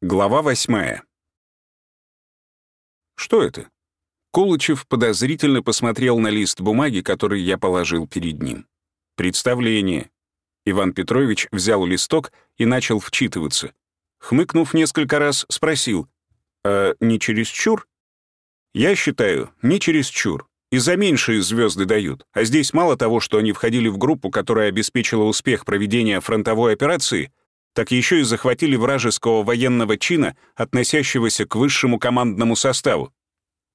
Глава восьмая. Что это? Колычев подозрительно посмотрел на лист бумаги, который я положил перед ним. Представление. Иван Петрович взял листок и начал вчитываться. Хмыкнув несколько раз, спросил, «А не чересчур?» «Я считаю, не чересчур. И за меньшие звезды дают. А здесь мало того, что они входили в группу, которая обеспечила успех проведения фронтовой операции, так еще и захватили вражеского военного чина, относящегося к высшему командному составу.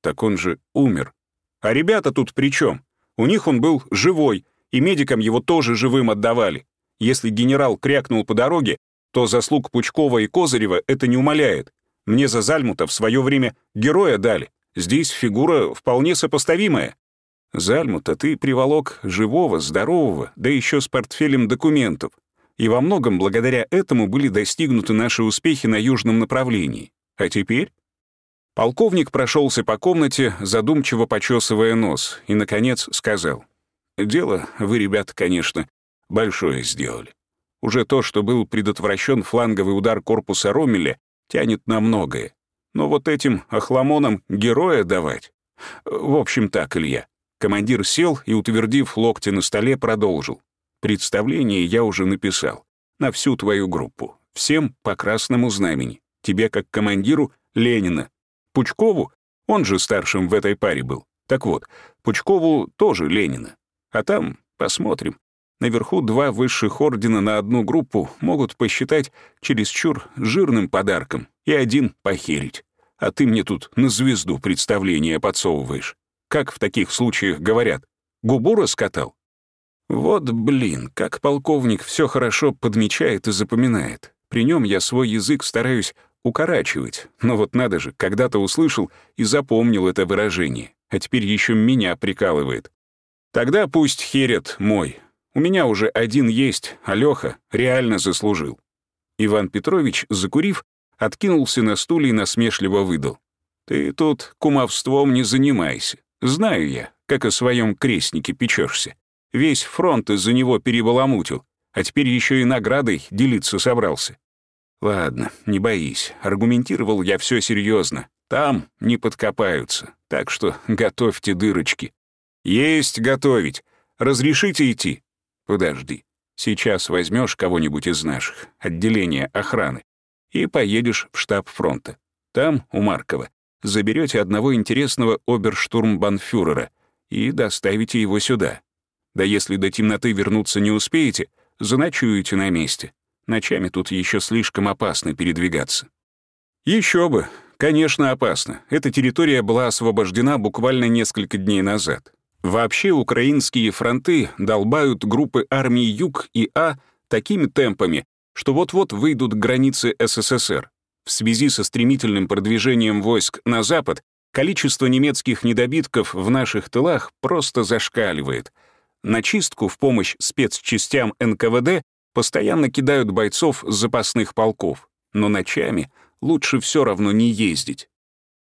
Так он же умер. А ребята тут при чем? У них он был живой, и медикам его тоже живым отдавали. Если генерал крякнул по дороге, то заслуг Пучкова и Козырева это не умаляет. Мне за Зальмута в свое время героя дали. Здесь фигура вполне сопоставимая. Зальмута ты приволок живого, здорового, да еще с портфелем документов и во многом благодаря этому были достигнуты наши успехи на южном направлении. А теперь? Полковник прошелся по комнате, задумчиво почесывая нос, и, наконец, сказал. «Дело вы, ребят, конечно, большое сделали. Уже то, что был предотвращен фланговый удар корпуса Ромеля, тянет на многое. Но вот этим охламонам героя давать? В общем так, Илья». Командир сел и, утвердив локти на столе, продолжил. Представление я уже написал. На всю твою группу. Всем по красному знамени. Тебе как командиру Ленина. Пучкову, он же старшим в этой паре был. Так вот, Пучкову тоже Ленина. А там посмотрим. Наверху два высших ордена на одну группу могут посчитать чересчур жирным подарком и один похерить. А ты мне тут на звезду представление подсовываешь. Как в таких случаях говорят? Губу раскатал? Вот блин, как полковник все хорошо подмечает и запоминает. При нем я свой язык стараюсь укорачивать, но вот надо же, когда-то услышал и запомнил это выражение, а теперь еще меня прикалывает. Тогда пусть херят мой. У меня уже один есть, а Лёха реально заслужил. Иван Петрович, закурив, откинулся на стуле и насмешливо выдал. «Ты тут кумовством не занимайся. Знаю я, как о своем крестнике печешься. Весь фронт из-за него перебаламутил, а теперь еще и наградой делиться собрался. Ладно, не боись, аргументировал я все серьезно. Там не подкопаются, так что готовьте дырочки. Есть готовить. Разрешите идти? Подожди. Сейчас возьмешь кого-нибудь из наших, отделения охраны, и поедешь в штаб фронта. Там, у Маркова, заберете одного интересного оберштурмбанфюрера и доставите его сюда. Да если до темноты вернуться не успеете, заночуете на месте. Ночами тут еще слишком опасно передвигаться. Еще бы. Конечно, опасно. Эта территория была освобождена буквально несколько дней назад. Вообще украинские фронты долбают группы армии Юг и А такими темпами, что вот-вот выйдут к границе СССР. В связи со стремительным продвижением войск на запад количество немецких недобитков в наших тылах просто зашкаливает — на чистку в помощь спецчастям НКВД постоянно кидают бойцов запасных полков, но ночами лучше все равно не ездить.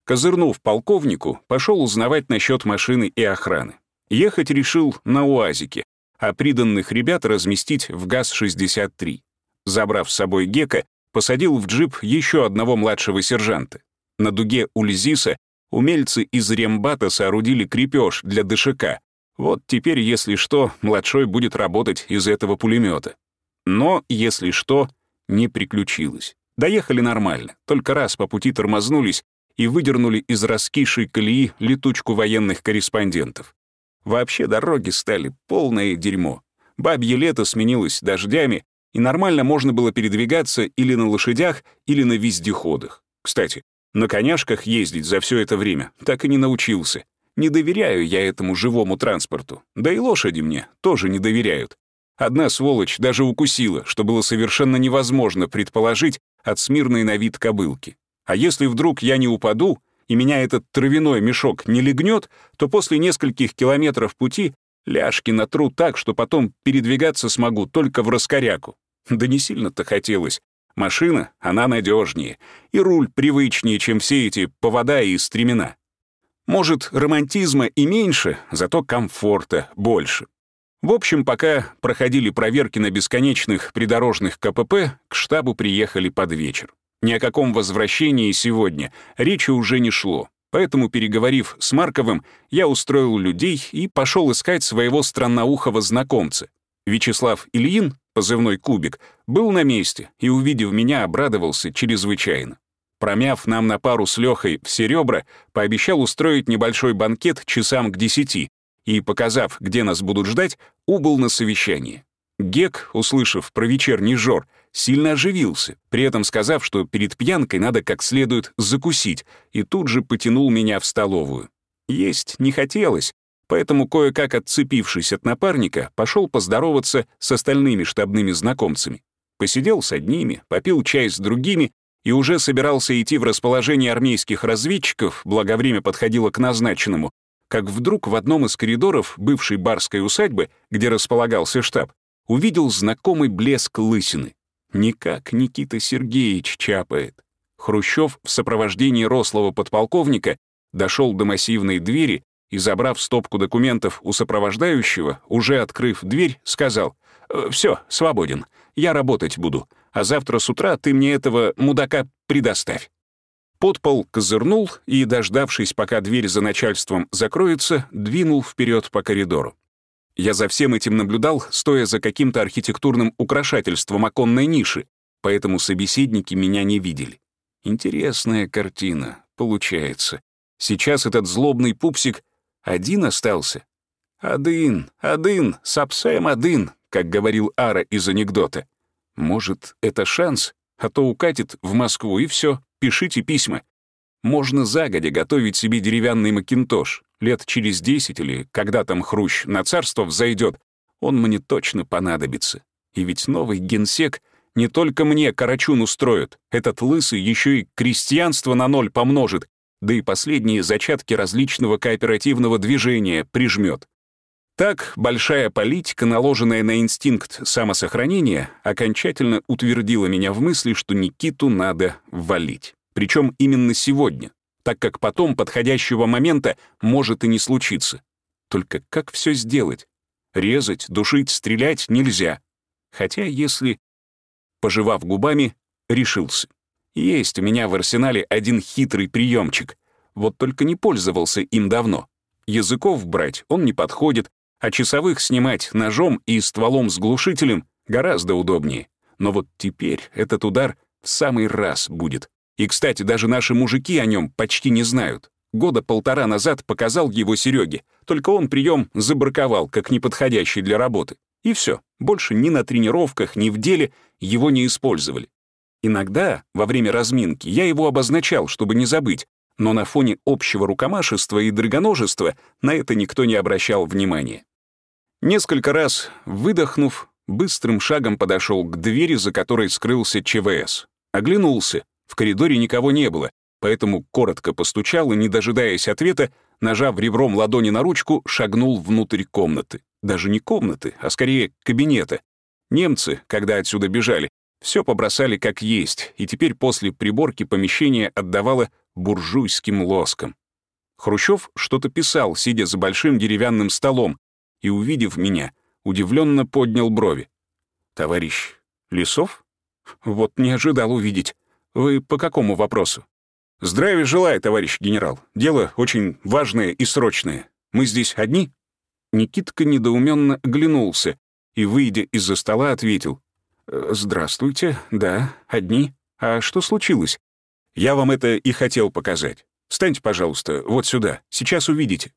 Козырнув полковнику, пошел узнавать насчет машины и охраны. Ехать решил на УАЗике, а приданных ребят разместить в ГАЗ-63. Забрав с собой Гека, посадил в джип еще одного младшего сержанта. На дуге Ульзиса умельцы из рембата соорудили крепеж для ДШК, вот теперь, если что, младшой будет работать из этого пулемета. Но, если что, не приключилось. Доехали нормально, только раз по пути тормознулись и выдернули из раскисшей колеи летучку военных корреспондентов. Вообще дороги стали полное дерьмо. Бабье лето сменилось дождями, и нормально можно было передвигаться или на лошадях, или на вездеходах. Кстати, на коняшках ездить за все это время так и не научился. Не доверяю я этому живому транспорту. Да и лошади мне тоже не доверяют. Одна сволочь даже укусила, что было совершенно невозможно предположить от смирной на вид кобылки. А если вдруг я не упаду, и меня этот травяной мешок не легнет, то после нескольких километров пути ляжки натру так, что потом передвигаться смогу только в раскоряку. Да не сильно-то хотелось. Машина, она надежнее, и руль привычнее, чем все эти повода и стремена. Может, романтизма и меньше, зато комфорта больше. В общем, пока проходили проверки на бесконечных придорожных КПП, к штабу приехали под вечер. Ни о каком возвращении сегодня речи уже не шло. Поэтому, переговорив с Марковым, я устроил людей и пошел искать своего странноухого знакомца. Вячеслав Ильин, позывной «Кубик», был на месте и, увидев меня, обрадовался чрезвычайно. Промяв нам на пару с Лехой все ребра, пообещал устроить небольшой банкет часам к десяти и, показав, где нас будут ждать, убыл на совещание. Гек, услышав про вечерний жор, сильно оживился, при этом сказав, что перед пьянкой надо как следует закусить, и тут же потянул меня в столовую. Есть не хотелось, поэтому, кое-как отцепившись от напарника, пошел поздороваться с остальными штабными знакомцами. Посидел с одними, попил чай с другими и уже собирался идти в расположение армейских разведчиков, благо время подходило к назначенному, как вдруг в одном из коридоров бывшей барской усадьбы, где располагался штаб, увидел знакомый блеск лысины. Никак Никита Сергеевич чапает. Хрущев в сопровождении рослого подполковника дошел до массивной двери и, забрав стопку документов у сопровождающего, уже открыв дверь, сказал «Э, «Все, свободен, я работать буду, а завтра с утра ты мне этого мудака предоставь». Подпол козырнул и, дождавшись, пока дверь за начальством закроется, двинул вперед по коридору. Я за всем этим наблюдал, стоя за каким-то архитектурным украшательством оконной ниши, поэтому собеседники меня не видели. Интересная картина, получается. Сейчас этот злобный пупсик один остался. «Один, один, сапсем один», как говорил Ара из анекдота. Может, это шанс, а то укатит в Москву и все, пишите письма. Можно загодя готовить себе деревянный макинтош, лет через десять или когда там Хрущ на царство взойдет, он мне точно понадобится. И ведь новый генсек не только мне Карачун устроит, этот лысый еще и крестьянство на ноль помножит, да и последние зачатки различного кооперативного движения прижмет. Так, большая политика, наложенная на инстинкт самосохранения, окончательно утвердила меня в мысли, что Никиту надо валить. Причем именно сегодня, так как потом подходящего момента может и не случиться. Только как все сделать? Резать, душить, стрелять нельзя. Хотя если... Пожевав губами, решился. Есть у меня в арсенале один хитрый приемчик. Вот только не пользовался им давно. Языков брать он не подходит, а часовых снимать ножом и стволом с глушителем гораздо удобнее. Но вот теперь этот удар в самый раз будет. И, кстати, даже наши мужики о нем почти не знают. Года полтора назад показал его Сереге, только он прием забраковал, как неподходящий для работы. И все, больше ни на тренировках, ни в деле его не использовали. Иногда, во время разминки, я его обозначал, чтобы не забыть, но на фоне общего рукомашества и драгоножества на это никто не обращал внимания. Несколько раз, выдохнув, быстрым шагом подошел к двери, за которой скрылся ЧВС. Оглянулся, в коридоре никого не было, поэтому коротко постучал и, не дожидаясь ответа, нажав ребром ладони на ручку, шагнул внутрь комнаты. Даже не комнаты, а скорее кабинета. Немцы, когда отсюда бежали, все побросали как есть, и теперь после приборки помещение отдавало буржуйским лоском. Хрущев что-то писал, сидя за большим деревянным столом, и, увидев меня, удивленно поднял брови. «Товарищ Лесов? Вот не ожидал увидеть. Вы по какому вопросу? Здравия желаю, товарищ генерал. Дело очень важное и срочное. Мы здесь одни? Никитка недоуменно оглянулся и, выйдя из-за стола, ответил. «Э, «Здравствуйте, да, одни. А что случилось? Я вам это и хотел показать. Встаньте, пожалуйста, вот сюда, сейчас увидите».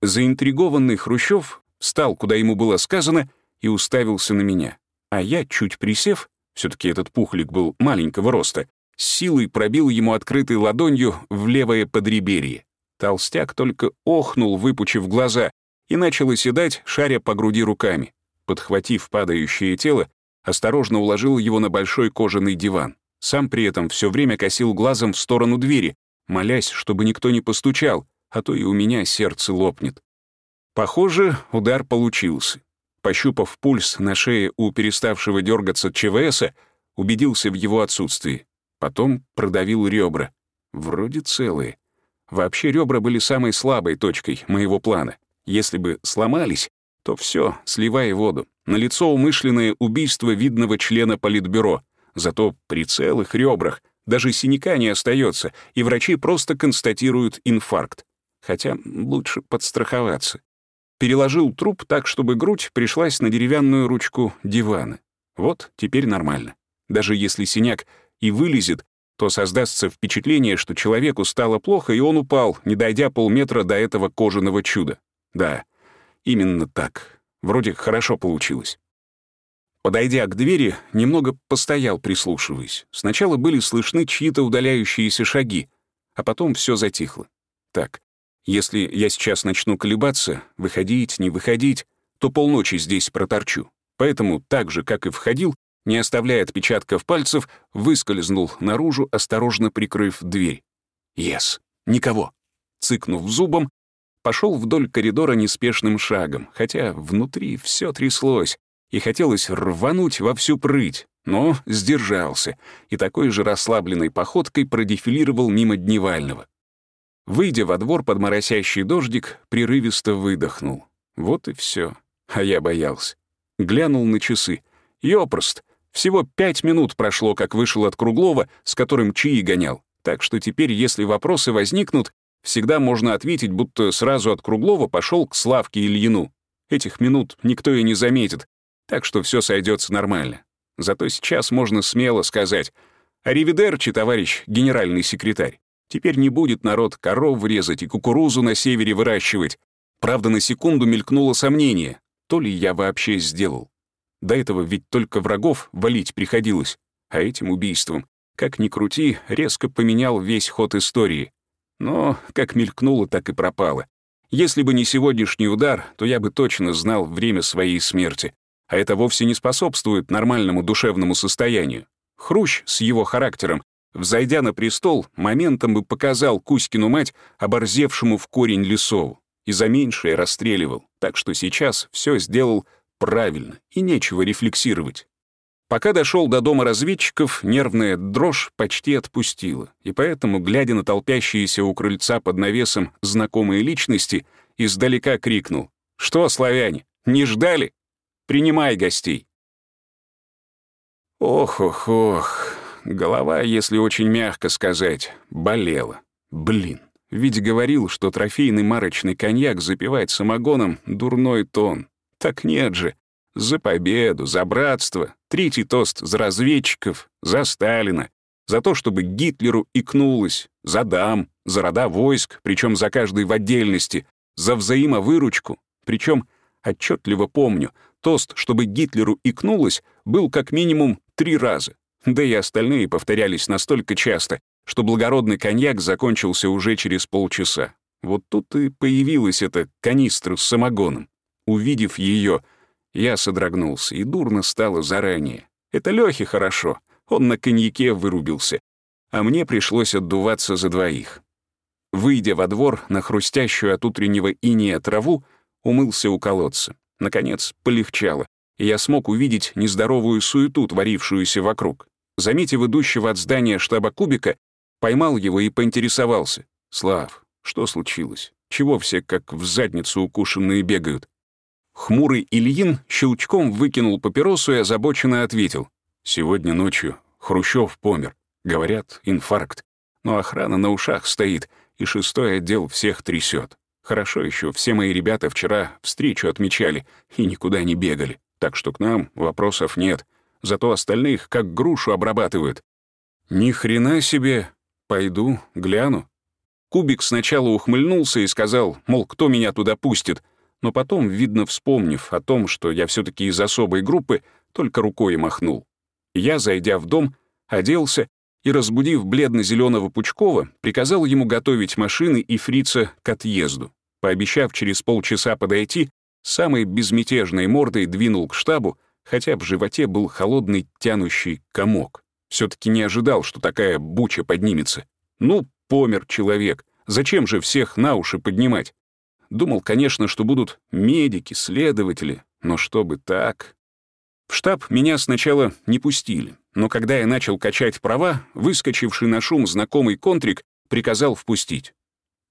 Заинтригованный Хрущев встал, куда ему было сказано, и уставился на меня. А я, чуть присев, все таки этот пухлик был маленького роста, с силой пробил ему открытой ладонью в левое подреберье. Толстяк только охнул, выпучив глаза, и начал оседать, шаря по груди руками. Подхватив падающее тело, осторожно уложил его на большой кожаный диван. Сам при этом все время косил глазом в сторону двери, молясь, чтобы никто не постучал, а то и у меня сердце лопнет. Похоже, удар получился. Пощупав пульс на шее у переставшего дергаться ЧВСа, убедился в его отсутствии. Потом продавил ребра. Вроде целые. Вообще ребра были самой слабой точкой моего плана. Если бы сломались, то все, сливай воду. На лицо умышленное убийство видного члена политбюро. Зато при целых ребрах Даже синяка не остается, и врачи просто констатируют инфаркт. Хотя лучше подстраховаться. Переложил труп так, чтобы грудь пришлась на деревянную ручку дивана. Вот, теперь нормально. Даже если синяк и вылезет, то создастся впечатление, что человеку стало плохо, и он упал, не дойдя полметра до этого кожаного чуда. Да, именно так. Вроде хорошо получилось. Подойдя к двери, немного постоял, прислушиваясь. Сначала были слышны чьи-то удаляющиеся шаги, а потом все затихло. Так, если я сейчас начну колебаться, выходить, не выходить, то полночи здесь проторчу. Поэтому, так же, как и входил, не оставляя отпечатков пальцев, выскользнул наружу, осторожно прикрыв дверь. «Ес! Никого!» Цыкнув зубом, пошел вдоль коридора неспешным шагом, хотя внутри все тряслось, и хотелось рвануть во всю прыть, но сдержался и такой же расслабленной походкой продефилировал мимо дневального. Выйдя во двор под моросящий дождик, прерывисто выдохнул. Вот и все. А я боялся. Глянул на часы. Ёпрост. Всего пять минут прошло, как вышел от Круглова, с которым чаи гонял. Так что теперь, если вопросы возникнут, всегда можно ответить, будто сразу от Круглова пошел к Славке Ильину. Этих минут никто и не заметит, так что все сойдется нормально. Зато сейчас можно смело сказать «Аривидерчи, товарищ генеральный секретарь». Теперь не будет народ коров врезать и кукурузу на севере выращивать. Правда, на секунду мелькнуло сомнение, то ли я вообще сделал. До этого ведь только врагов валить приходилось, а этим убийством, как ни крути, резко поменял весь ход истории. Но как мелькнуло, так и пропало. Если бы не сегодняшний удар, то я бы точно знал время своей смерти а это вовсе не способствует нормальному душевному состоянию. Хрущ с его характером, взойдя на престол, моментом бы показал Кузькину мать, оборзевшему в корень Лесову, и за меньшее расстреливал, так что сейчас все сделал правильно, и нечего рефлексировать. Пока дошел до дома разведчиков, нервная дрожь почти отпустила, и поэтому, глядя на толпящиеся у крыльца под навесом знакомые личности, издалека крикнул «Что, славяне, не ждали?» Принимай гостей». Ох-ох-ох, голова, если очень мягко сказать, болела. Блин, ведь говорил, что трофейный марочный коньяк запивать самогоном — дурной тон. Так нет же. За победу, за братство, третий тост за разведчиков, за Сталина, за то, чтобы Гитлеру икнулось, за дам, за рода войск, причем за каждый в отдельности, за взаимовыручку, причем отчетливо помню, Тост, чтобы Гитлеру икнулось, был как минимум три раза. Да и остальные повторялись настолько часто, что благородный коньяк закончился уже через полчаса. Вот тут и появилась эта канистра с самогоном. Увидев ее, я содрогнулся, и дурно стало заранее. Это Лёхе хорошо, он на коньяке вырубился, а мне пришлось отдуваться за двоих. Выйдя во двор на хрустящую от утреннего иния траву, умылся у колодца. Наконец, полегчало, и я смог увидеть нездоровую суету, творившуюся вокруг. Заметив идущего от здания штаба Кубика, поймал его и поинтересовался. «Слав, что случилось? Чего все как в задницу укушенные бегают?» Хмурый Ильин щелчком выкинул папиросу и озабоченно ответил. «Сегодня ночью Хрущев помер. Говорят, инфаркт. Но охрана на ушах стоит, и шестой отдел всех трясет. Хорошо еще, все мои ребята вчера встречу отмечали и никуда не бегали, так что к нам вопросов нет. Зато остальных как грушу обрабатывают. Ни хрена себе. Пойду, гляну. Кубик сначала ухмыльнулся и сказал, мол, кто меня туда пустит, но потом, видно, вспомнив о том, что я все таки из особой группы, только рукой махнул. Я, зайдя в дом, оделся и, разбудив бледно-зеленого Пучкова, приказал ему готовить машины и фрица к отъезду. Пообещав через полчаса подойти, самой безмятежной мордой двинул к штабу, хотя в животе был холодный тянущий комок. все таки не ожидал, что такая буча поднимется. Ну, помер человек. Зачем же всех на уши поднимать? Думал, конечно, что будут медики, следователи, но чтобы так... В штаб меня сначала не пустили, но когда я начал качать права, выскочивший на шум знакомый контрик приказал впустить.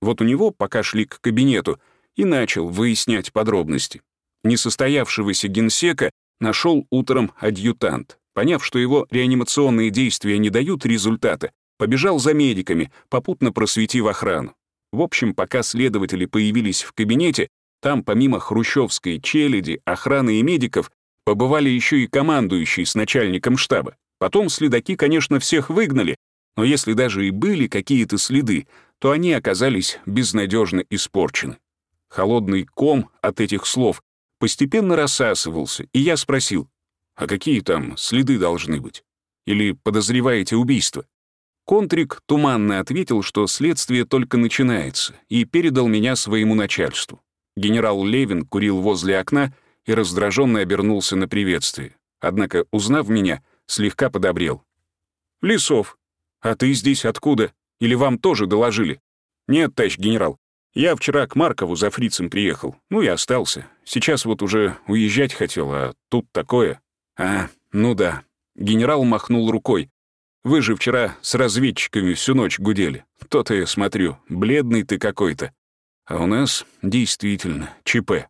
Вот у него, пока шли к кабинету, и начал выяснять подробности. Несостоявшегося генсека нашел утром адъютант. Поняв, что его реанимационные действия не дают результата, побежал за медиками, попутно просветив охрану. В общем, пока следователи появились в кабинете, там помимо хрущевской челяди, охраны и медиков побывали еще и командующий с начальником штаба. Потом следаки, конечно, всех выгнали, но если даже и были какие-то следы, то они оказались безнадежно испорчены. Холодный ком от этих слов постепенно рассасывался, и я спросил, а какие там следы должны быть? Или подозреваете убийство? Контрик туманно ответил, что следствие только начинается, и передал меня своему начальству. Генерал Левин курил возле окна и раздраженно обернулся на приветствие. Однако, узнав меня, слегка подобрел. «Лисов, а ты здесь откуда? Или вам тоже доложили?» «Нет, товарищ генерал, я вчера к Маркову за фрицем приехал, ну и остался. Сейчас вот уже уезжать хотел, а тут такое. А, ну да. Генерал махнул рукой. Вы же вчера с разведчиками всю ночь гудели. То-то я смотрю, бледный ты какой-то. А у нас действительно ЧП.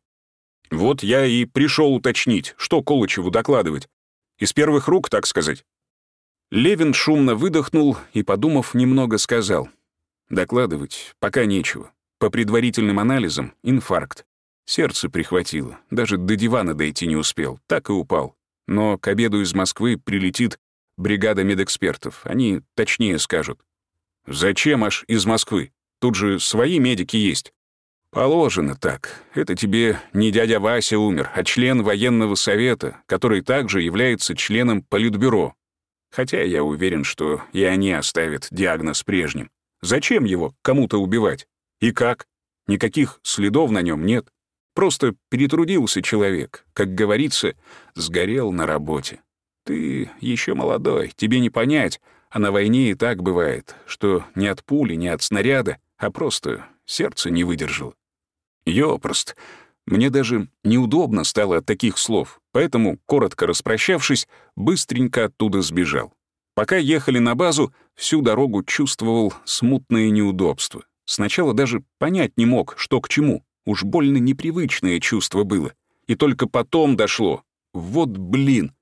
Вот я и пришел уточнить, что Колычеву докладывать. Из первых рук, так сказать. Левин шумно выдохнул и, подумав, немного сказал. Докладывать пока нечего. По предварительным анализам — инфаркт. Сердце прихватило, даже до дивана дойти не успел, так и упал. Но к обеду из Москвы прилетит бригада медэкспертов, они точнее скажут. «Зачем аж из Москвы? Тут же свои медики есть». «Положено так. Это тебе не дядя Вася умер, а член военного совета, который также является членом Политбюро. Хотя я уверен, что и они оставят диагноз прежним. Зачем его кому-то убивать? И как? Никаких следов на нем нет. Просто перетрудился человек, как говорится, сгорел на работе. Ты еще молодой, тебе не понять, а на войне и так бывает, что не от пули, не от снаряда, а просто сердце не выдержало. Ёпрост. Мне даже неудобно стало от таких слов, поэтому, коротко распрощавшись, быстренько оттуда сбежал. Пока ехали на базу, всю дорогу чувствовал смутное неудобство. Сначала даже понять не мог, что к чему. Уж больно непривычное чувство было. И только потом дошло. Вот блин.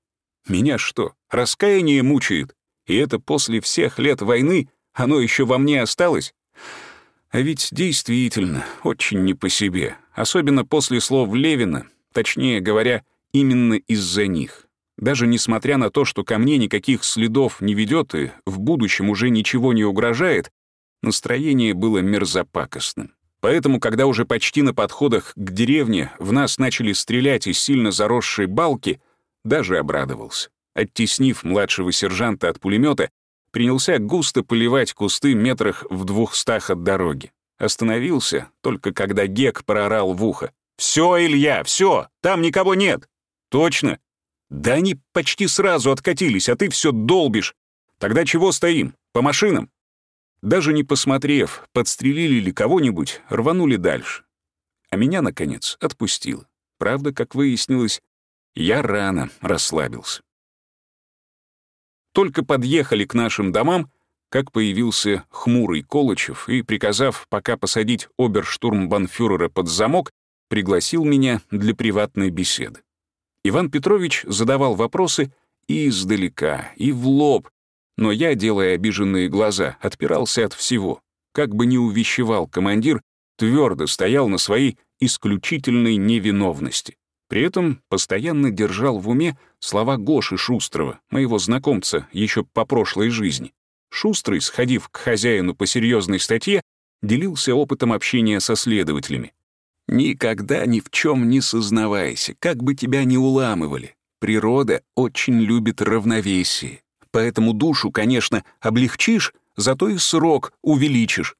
Меня что, раскаяние мучает? И это после всех лет войны оно еще во мне осталось? А ведь действительно очень не по себе. Особенно после слов Левина, точнее говоря, именно из-за них. Даже несмотря на то, что ко мне никаких следов не ведет и в будущем уже ничего не угрожает, Настроение было мерзопакостным. Поэтому, когда уже почти на подходах к деревне в нас начали стрелять из сильно заросшей балки, даже обрадовался. Оттеснив младшего сержанта от пулемета, принялся густо поливать кусты метрах в двухстах от дороги. Остановился, только когда Гек проорал в ухо. «Все, Илья, все, там никого нет!» «Точно?» «Да они почти сразу откатились, а ты все долбишь. Тогда чего стоим? По машинам?» Даже не посмотрев, подстрелили ли кого-нибудь, рванули дальше. А меня, наконец, отпустило. Правда, как выяснилось, я рано расслабился. Только подъехали к нашим домам, как появился хмурый Колычев и, приказав пока посадить оберштурмбанфюрера под замок, пригласил меня для приватной беседы. Иван Петрович задавал вопросы и издалека, и в лоб, но я, делая обиженные глаза, отпирался от всего. Как бы ни увещевал командир, твердо стоял на своей исключительной невиновности. При этом постоянно держал в уме слова Гоши Шустрова, моего знакомца еще по прошлой жизни. Шустрый, сходив к хозяину по серьезной статье, делился опытом общения со следователями. «Никогда ни в чем не сознавайся, как бы тебя ни уламывали. Природа очень любит равновесие поэтому душу, конечно, облегчишь, зато и срок увеличишь.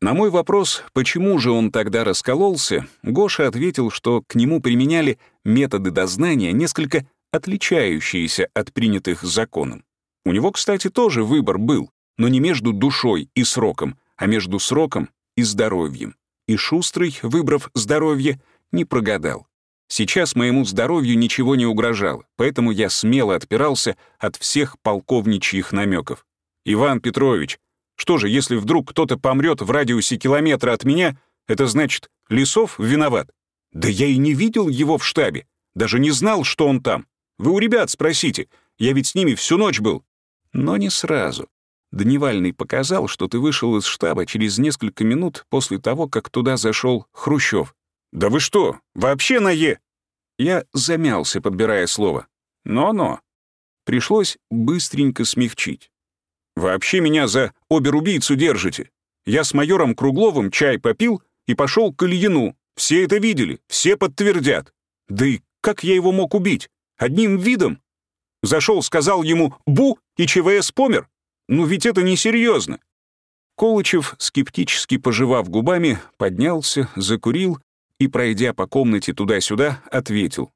На мой вопрос, почему же он тогда раскололся, Гоша ответил, что к нему применяли методы дознания, несколько отличающиеся от принятых законом. У него, кстати, тоже выбор был, но не между душой и сроком, а между сроком и здоровьем. И Шустрый, выбрав здоровье, не прогадал. Сейчас моему здоровью ничего не угрожало, поэтому я смело отпирался от всех полковничьих намеков. «Иван Петрович, что же, если вдруг кто-то помрет в радиусе километра от меня, это значит, Лесов виноват? Да я и не видел его в штабе, даже не знал, что он там. Вы у ребят спросите, я ведь с ними всю ночь был». Но не сразу. Дневальный показал, что ты вышел из штаба через несколько минут после того, как туда зашел Хрущев. «Да вы что, вообще на «е»?» Я замялся, подбирая слово. «Но-но». Пришлось быстренько смягчить. «Вообще меня за обер-убийцу держите. Я с майором Кругловым чай попил и пошел к Ильину. Все это видели, все подтвердят. Да и как я его мог убить? Одним видом? Зашел, сказал ему «бу», и ЧВС помер. Ну ведь это несерьезно. Колычев, скептически пожевав губами, поднялся, закурил и, пройдя по комнате туда-сюда, ответил.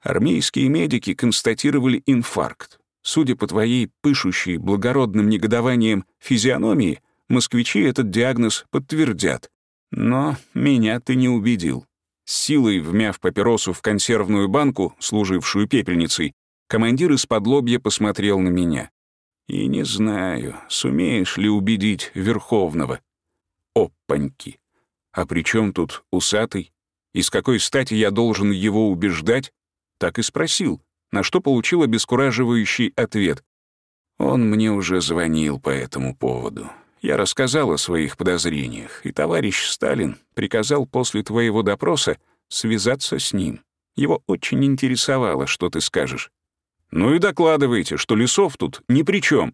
Армейские медики констатировали инфаркт. Судя по твоей пышущей благородным негодованием физиономии, москвичи этот диагноз подтвердят. Но меня ты не убедил. С силой вмяв папиросу в консервную банку, служившую пепельницей, командир из-под лобья посмотрел на меня. И не знаю, сумеешь ли убедить Верховного. Опаньки. А при чем тут усатый? И с какой стати я должен его убеждать? Так и спросил, на что получил обескураживающий ответ. Он мне уже звонил по этому поводу. Я рассказал о своих подозрениях, и товарищ Сталин приказал после твоего допроса связаться с ним. Его очень интересовало, что ты скажешь. Ну и докладывайте, что Лесов тут ни при чем.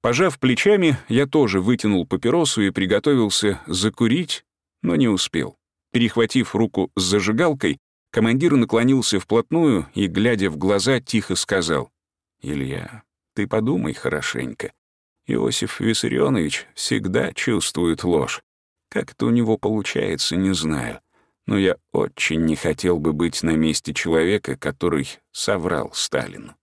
Пожав плечами, я тоже вытянул папиросу и приготовился закурить, но не успел. Перехватив руку с зажигалкой, командир наклонился вплотную и, глядя в глаза, тихо сказал, «Илья, ты подумай хорошенько. Иосиф Виссарионович всегда чувствует ложь. Как это у него получается, не знаю. Но я очень не хотел бы быть на месте человека, который соврал Сталину.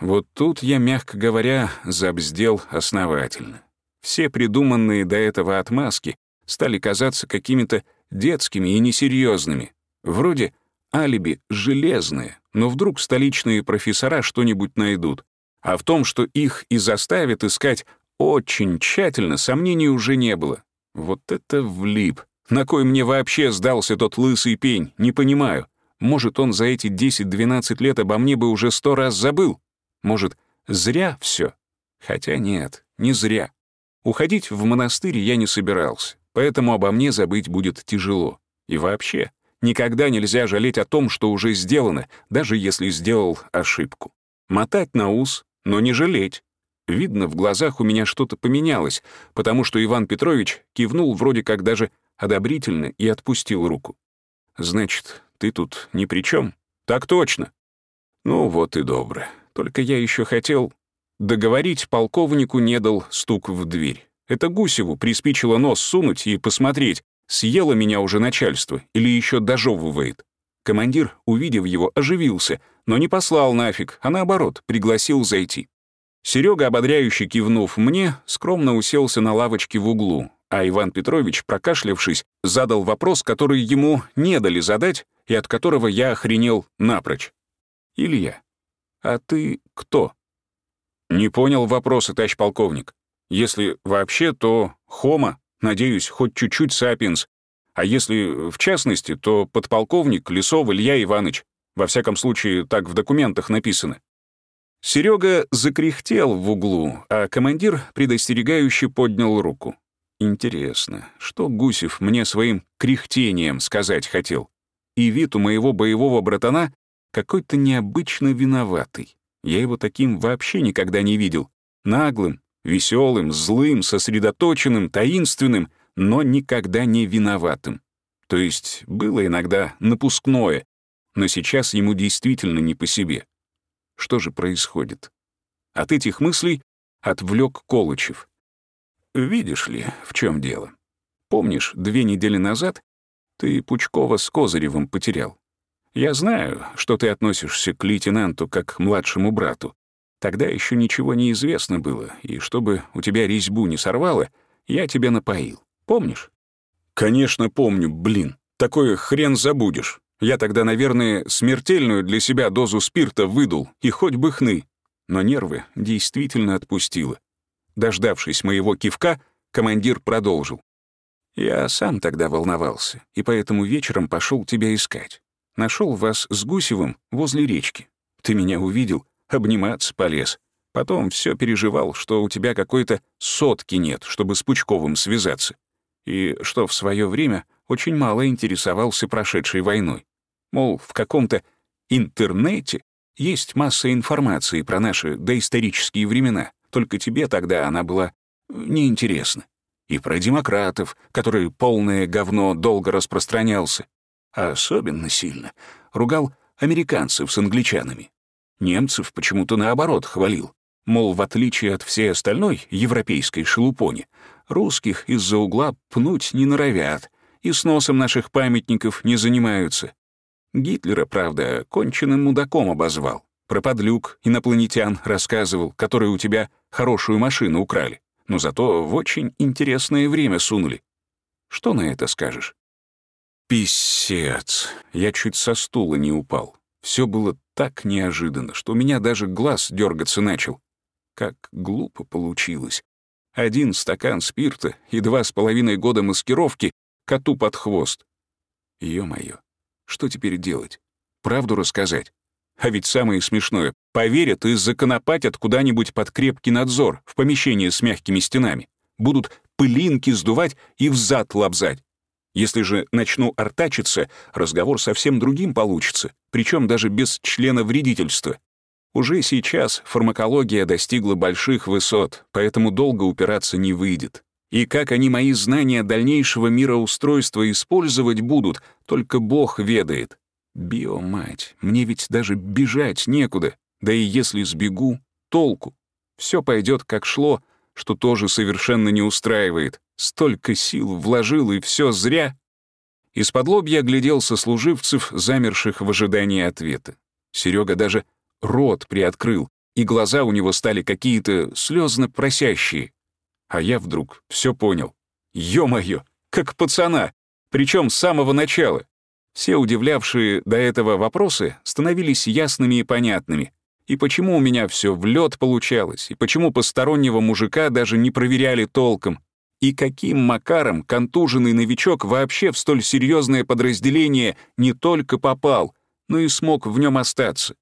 Вот тут я, мягко говоря, забздел основательно. Все придуманные до этого отмазки стали казаться какими-то детскими и несерьезными. Вроде алиби железные, но вдруг столичные профессора что-нибудь найдут. А в том, что их и заставят искать очень тщательно, сомнений уже не было. Вот это влип. На кой мне вообще сдался тот лысый пень, не понимаю. Может, он за эти 10-12 лет обо мне бы уже сто раз забыл. Может, зря все? Хотя нет, не зря. Уходить в монастырь я не собирался, поэтому обо мне забыть будет тяжело. И вообще, никогда нельзя жалеть о том, что уже сделано, даже если сделал ошибку. Мотать на ус но не жалеть. Видно, в глазах у меня что-то поменялось, потому что Иван Петрович кивнул вроде как даже одобрительно и отпустил руку. «Значит, ты тут ни при чем? «Так точно». «Ну вот и добро. Только я еще хотел...» Договорить полковнику не дал стук в дверь. Это Гусеву приспичило нос сунуть и посмотреть, съело меня уже начальство или еще дожевывает. Командир, увидев его, оживился, но не послал нафиг, а наоборот, пригласил зайти. Серега, ободряюще кивнув мне, скромно уселся на лавочке в углу, а Иван Петрович, прокашлявшись, задал вопрос, который ему не дали задать и от которого я охренел напрочь. «Илья, а ты кто?» «Не понял вопроса, товарищ полковник. Если вообще, то хома, надеюсь, хоть чуть-чуть сапиенс, а если в частности, то подполковник Лисов Илья Иванович. Во всяком случае, так в документах написано. Серега закряхтел в углу, а командир предостерегающе поднял руку. Интересно, что Гусев мне своим кряхтением сказать хотел? И вид у моего боевого братана какой-то необычно виноватый. Я его таким вообще никогда не видел. Наглым, веселым, злым, сосредоточенным, таинственным — но никогда не виноватым. То есть было иногда напускное, но сейчас ему действительно не по себе. Что же происходит? От этих мыслей отвлек Колычев. «Видишь ли, в чем дело? Помнишь, две недели назад ты Пучкова с Козыревым потерял? Я знаю, что ты относишься к лейтенанту как к младшему брату. Тогда еще ничего не известно было, и чтобы у тебя резьбу не сорвало, я тебя напоил. Помнишь?» «Конечно помню, блин. Такое хрен забудешь. Я тогда, наверное, смертельную для себя дозу спирта выдул, и хоть бы хны. Но нервы действительно отпустило. Дождавшись моего кивка, командир продолжил. «Я сам тогда волновался, и поэтому вечером пошел тебя искать. Нашел вас с Гусевым возле речки. Ты меня увидел, обниматься полез. Потом все переживал, что у тебя какой-то сотки нет, чтобы с Пучковым связаться. И что в свое время очень мало интересовался прошедшей войной. Мол, в каком-то интернете есть масса информации про наши доисторические времена, только тебе тогда она была неинтересна. И про демократов, которые полное говно долго распространялся. А особенно сильно ругал американцев с англичанами. Немцев почему-то наоборот хвалил. Мол, в отличие от всей остальной европейской шелупони, русских из-за угла пнуть не норовят и с носом наших памятников не занимаются. Гитлера, правда, конченным мудаком обозвал. Про подлюк инопланетян рассказывал, которые у тебя хорошую машину украли, но зато в очень интересное время сунули. Что на это скажешь? Писец. Я чуть со стула не упал. Все было так неожиданно, что у меня даже глаз дергаться начал. Как глупо получилось. Один стакан спирта и два с половиной года маскировки коту под хвост. Ё-моё, что теперь делать? Правду рассказать? А ведь самое смешное, поверят и законопатят куда-нибудь под крепкий надзор в помещении с мягкими стенами. Будут пылинки сдувать и взад лобзать. Если же начну артачиться, разговор совсем другим получится, причем даже без члена вредительства. Уже сейчас фармакология достигла больших высот, поэтому долго упираться не выйдет. И как они мои знания дальнейшего мироустройства использовать будут, только Бог ведает. Биомать, мне ведь даже бежать некуда. Да и если сбегу, толку. Все пойдет как шло, что тоже совершенно не устраивает. Столько сил вложил, и все зря. Из-под лобья глядел сослуживцев, замерших в ожидании ответа. Серега даже рот приоткрыл, и глаза у него стали какие-то слезно просящие. А я вдруг все понял. Ё-моё, как пацана! Причем с самого начала. Все удивлявшие до этого вопросы становились ясными и понятными. И почему у меня все в лед получалось, и почему постороннего мужика даже не проверяли толком, и каким макаром контуженный новичок вообще в столь серьезное подразделение не только попал, но и смог в нем остаться.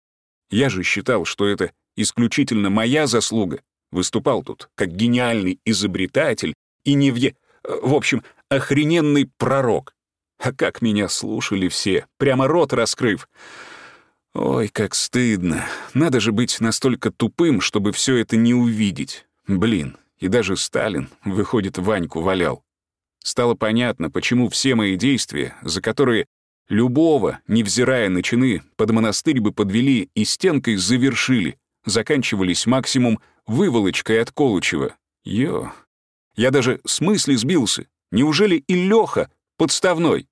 Я же считал, что это исключительно моя заслуга. Выступал тут как гениальный изобретатель и не в... В общем, охрененный пророк. А как меня слушали все, прямо рот раскрыв. Ой, как стыдно. Надо же быть настолько тупым, чтобы все это не увидеть. Блин, и даже Сталин, выходит, Ваньку валял. Стало понятно, почему все мои действия, за которые Любого, невзирая на чины, под монастырь бы подвели и стенкой завершили, заканчивались максимум выволочкой от Колычева. Ё. Я даже с мысли сбился. Неужели и Лёха подставной?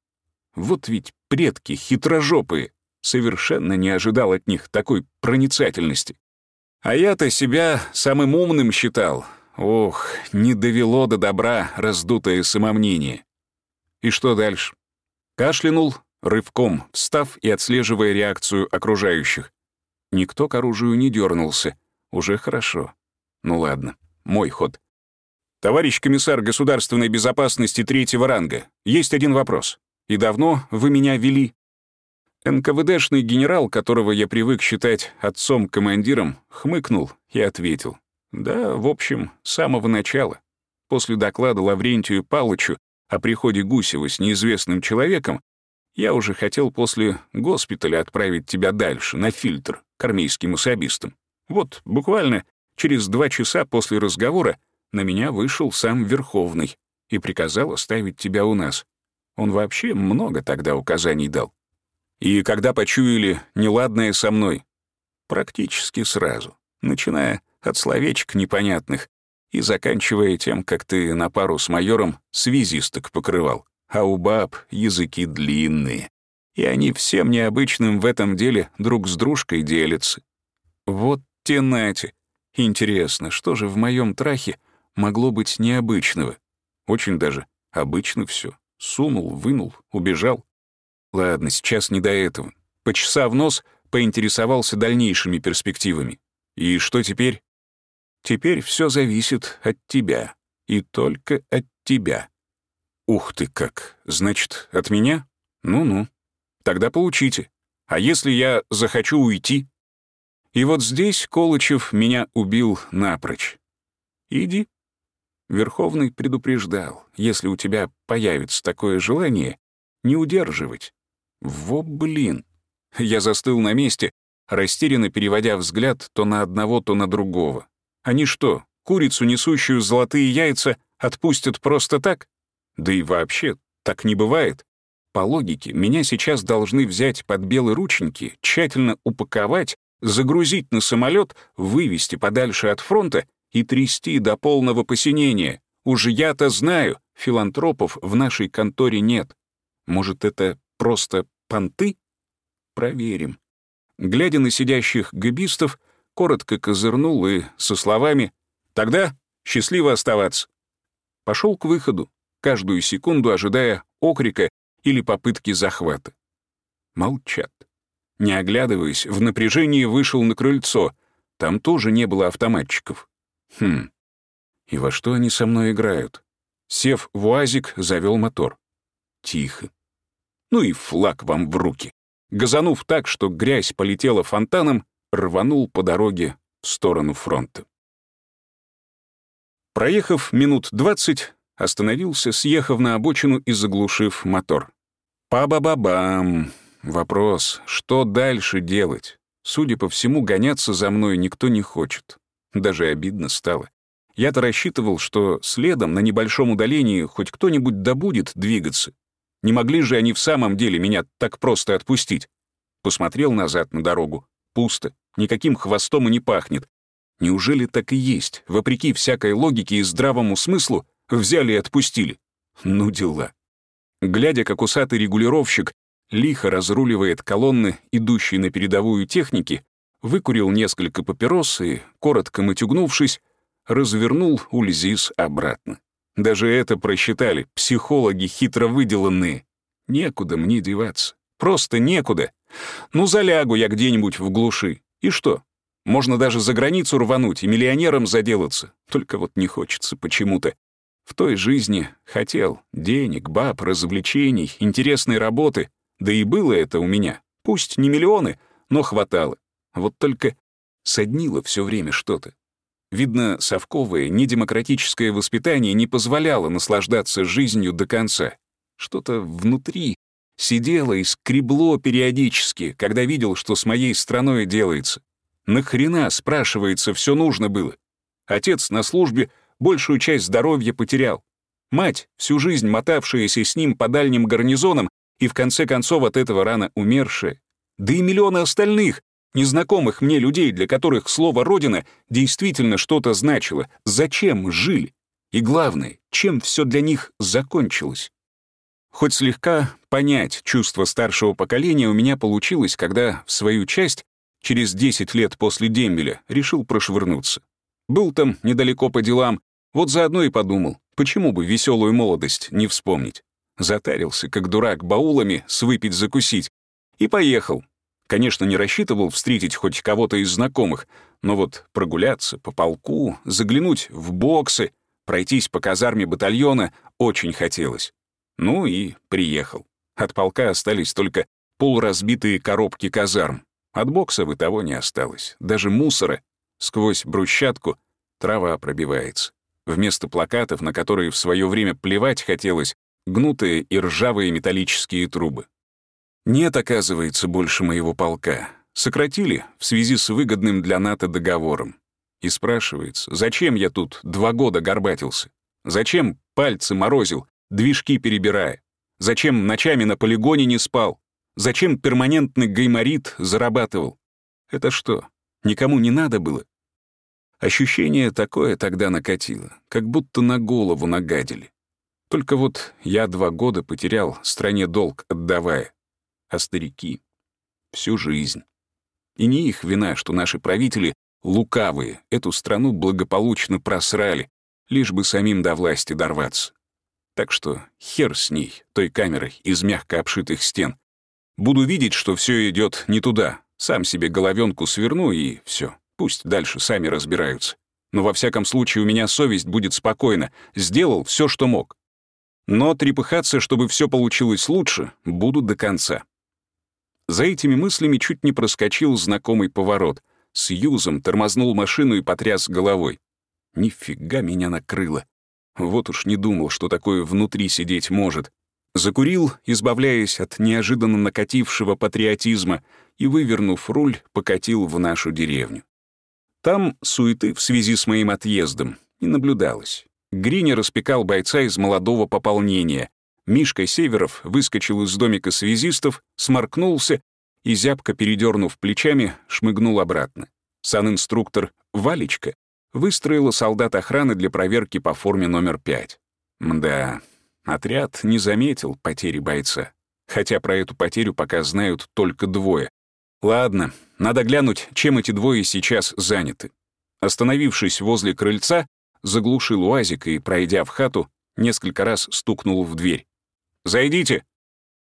Вот ведь предки хитрожопые. Совершенно не ожидал от них такой проницательности. А я-то себя самым умным считал. Ох, не довело до добра раздутое самомнение. И что дальше? Кашлянул, рывком встав и отслеживая реакцию окружающих. Никто к оружию не дернулся. Уже хорошо. Ну ладно, мой ход. «Товарищ комиссар государственной безопасности третьего ранга, есть один вопрос. И давно вы меня вели?» НКВДшный генерал, которого я привык считать отцом-командиром, хмыкнул и ответил. «Да, в общем, с самого начала. После доклада Лаврентию Палычу о приходе Гусева с неизвестным человеком я уже хотел после госпиталя отправить тебя дальше, на фильтр, к армейским особистам. Вот, буквально через два часа после разговора на меня вышел сам Верховный и приказал оставить тебя у нас. Он вообще много тогда указаний дал. И когда почуяли неладное со мной? Практически сразу, начиная от словечек непонятных и заканчивая тем, как ты на пару с майором связисток покрывал а у баб языки длинные, и они всем необычным в этом деле друг с дружкой делятся. Вот те нати. Интересно, что же в моем трахе могло быть необычного? Очень даже обычно все. Сунул, вынул, убежал. Ладно, сейчас не до этого. Почесав нос, поинтересовался дальнейшими перспективами. И что теперь? Теперь все зависит от тебя. И только от тебя. «Ух ты как! Значит, от меня? Ну-ну. Тогда получите. А если я захочу уйти?» И вот здесь Колычев меня убил напрочь. Иди. Верховный предупреждал, если у тебя появится такое желание, не удерживать. Во блин. Я застыл на месте, растерянно переводя взгляд то на одного, то на другого. Они что, курицу, несущую золотые яйца, отпустят просто так? Да и вообще, так не бывает. По логике, меня сейчас должны взять под белые рученьки, тщательно упаковать, загрузить на самолет, вывести подальше от фронта и трясти до полного посинения. Уж я-то знаю, филантропов в нашей конторе нет. Может, это просто понты? Проверим. Глядя на сидящих габистов, коротко козырнул и со словами «Тогда счастливо оставаться». Пошел к выходу, каждую секунду ожидая окрика или попытки захвата. Молчат. Не оглядываясь, в напряжении вышел на крыльцо. Там тоже не было автоматчиков. Хм. И во что они со мной играют? Сев в УАЗик, завел мотор. Тихо. Ну и флаг вам в руки. Газанув так, что грязь полетела фонтаном, рванул по дороге в сторону фронта. Проехав минут двадцать, остановился, съехав на обочину и заглушив мотор. Па-ба-ба-бам. Вопрос, что дальше делать? Судя по всему, гоняться за мной никто не хочет. Даже обидно стало. Я-то рассчитывал, что следом на небольшом удалении хоть кто-нибудь добудет двигаться. Не могли же они в самом деле меня так просто отпустить? Посмотрел назад на дорогу. Пусто. Никаким хвостом и не пахнет. Неужели так и есть, вопреки всякой логике и здравому смыслу, взяли и отпустили? Ну дела. Глядя, как усатый регулировщик лихо разруливает колонны, идущие на передовую техники, выкурил несколько папирос и, коротко матюгнувшись, развернул Ульзис обратно. Даже это просчитали, психологи хитро выделанные. Некуда мне деваться. Просто некуда. Ну, залягу я где-нибудь в глуши. И что? Можно даже за границу рвануть и миллионером заделаться. Только вот не хочется почему-то. В той жизни хотел денег, баб, развлечений, интересной работы. Да и было это у меня. Пусть не миллионы, но хватало. Вот только соднило все время что-то. Видно, совковое, недемократическое воспитание не позволяло наслаждаться жизнью до конца. Что-то внутри сидело и скребло периодически, когда видел, что с моей страной делается. Нахрена, спрашивается, все нужно было? Отец на службе большую часть здоровья потерял. Мать, всю жизнь мотавшаяся с ним по дальним гарнизонам и в конце концов от этого рано умершая. Да и миллионы остальных, незнакомых мне людей, для которых слово «родина» действительно что-то значило, зачем жили? И главное, чем все для них закончилось? Хоть слегка понять чувство старшего поколения у меня получилось, когда в свою часть, через 10 лет после дембеля, решил прошвырнуться. Был там недалеко по делам, вот заодно и подумал, почему бы веселую молодость не вспомнить. Затарился, как дурак, баулами с выпить-закусить. И поехал, Конечно, не рассчитывал встретить хоть кого-то из знакомых, но вот прогуляться по полку, заглянуть в боксы, пройтись по казарме батальона очень хотелось. Ну и приехал. От полка остались только полуразбитые коробки казарм. От боксов и того не осталось. Даже мусора. Сквозь брусчатку трава пробивается. Вместо плакатов, на которые в свое время плевать хотелось, гнутые и ржавые металлические трубы. Нет, оказывается, больше моего полка. Сократили в связи с выгодным для НАТО договором. И спрашивается, зачем я тут два года горбатился? Зачем пальцы морозил, движки перебирая? Зачем ночами на полигоне не спал? Зачем перманентный гайморит зарабатывал? Это что, никому не надо было? Ощущение такое тогда накатило, как будто на голову нагадили. Только вот я два года потерял стране долг, отдавая а старики — всю жизнь. И не их вина, что наши правители, лукавые, эту страну благополучно просрали, лишь бы самим до власти дорваться. Так что хер с ней, той камерой из мягко обшитых стен. Буду видеть, что все идет не туда, сам себе головенку сверну и все. Пусть дальше сами разбираются. Но во всяком случае у меня совесть будет спокойна. Сделал все, что мог. Но трепыхаться, чтобы все получилось лучше, буду до конца. За этими мыслями чуть не проскочил знакомый поворот. с юзом тормознул машину и потряс головой. Нифига меня накрыло. Вот уж не думал, что такое внутри сидеть может. Закурил, избавляясь от неожиданно накатившего патриотизма, и, вывернув руль, покатил в нашу деревню. Там суеты в связи с моим отъездом не наблюдалось. Гриня распекал бойца из молодого пополнения. Мишка Северов выскочил из домика связистов, сморкнулся и, зябко передернув плечами, шмыгнул обратно. Санинструктор Валечка выстроила солдат охраны для проверки по форме номер пять. Мда, отряд не заметил потери бойца. Хотя про эту потерю пока знают только двое. Ладно, надо глянуть, чем эти двое сейчас заняты. Остановившись возле крыльца, заглушил уазик и, пройдя в хату, несколько раз стукнул в дверь. «Зайдите!»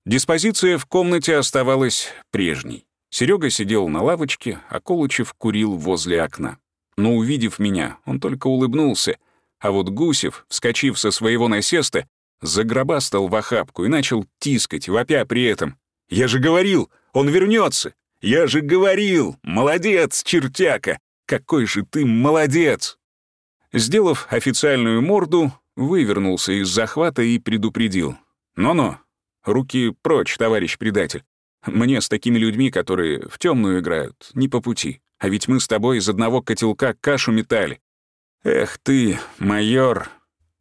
Диспозиция в комнате оставалась прежней. Серега сидел на лавочке, а Колычев курил возле окна. Но, увидев меня, он только улыбнулся, а вот Гусев, вскочив со своего насеста, загробастал в охапку и начал тискать, вопя при этом. «Я же говорил, он вернется! Я же говорил! Молодец, чертяка! Какой же ты молодец!» Сделав официальную морду, вывернулся из захвата и предупредил. «Но-но, руки прочь, товарищ предатель. Мне с такими людьми, которые в темную играют, не по пути. А ведь мы с тобой из одного котелка кашу метали. Эх ты, майор!»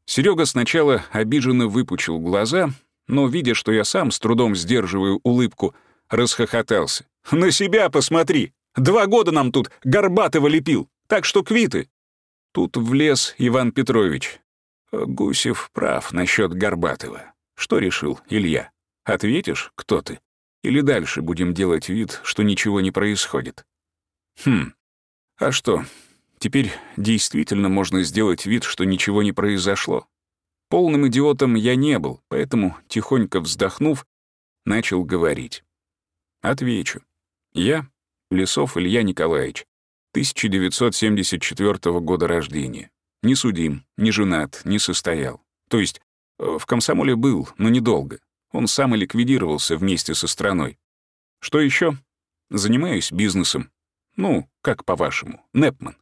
Серега сначала обиженно выпучил глаза, но, видя, что я сам с трудом сдерживаю улыбку, расхохотался. «На себя посмотри! Два года нам тут Горбатого лепил, так что квиты!» Тут влез Иван Петрович. Гусев прав насчет Горбатова. Что решил Илья? Ответишь, кто ты? Или дальше будем делать вид, что ничего не происходит? Хм, а что, теперь действительно можно сделать вид, что ничего не произошло? Полным идиотом я не был, поэтому, тихонько вздохнув, начал говорить. Отвечу. Я, Лесов Илья Николаевич, 1974 года рождения. Не судим, не женат, не состоял. То есть в комсомоле был, но недолго. Он сам и ликвидировался вместе со страной. Что еще? Занимаюсь бизнесом. Ну, как по-вашему, Непман.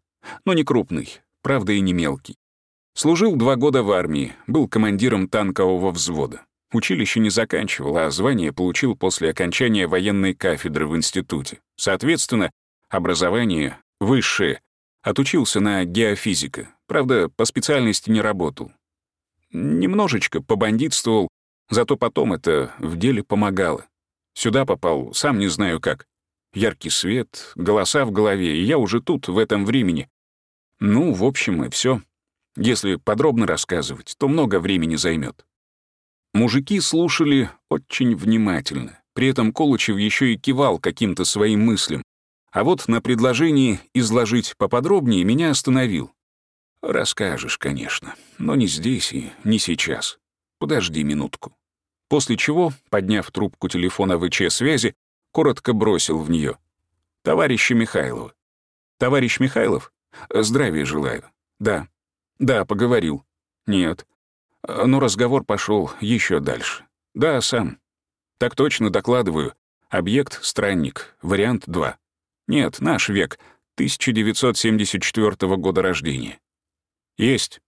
Но не крупный, правда и не мелкий. Служил два года в армии, был командиром танкового взвода. Училище не заканчивал, а звание получил после окончания военной кафедры в институте. Соответственно, образование Высшее. Отучился на геофизика. Правда, по специальности не работал. Немножечко побандитствовал, зато потом это в деле помогало. Сюда попал, сам не знаю как. Яркий свет, голоса в голове, и я уже тут, в этом времени. Ну, в общем, и все. Если подробно рассказывать, то много времени займет. Мужики слушали очень внимательно. При этом Колычев еще и кивал каким-то своим мыслям, а вот на предложении изложить поподробнее меня остановил. «Расскажешь, конечно, но не здесь и не сейчас. Подожди минутку». После чего, подняв трубку телефона ВЧ-связи, коротко бросил в нее. «Товарища Михайлова». «Товарищ Михайлов? Здравия желаю». «Да». «Да, поговорил». «Нет». Но разговор пошел еще дальше. «Да, сам». «Так точно докладываю. Объект — странник. Вариант 2. Нет, наш век, 1974 года рождения. Есть.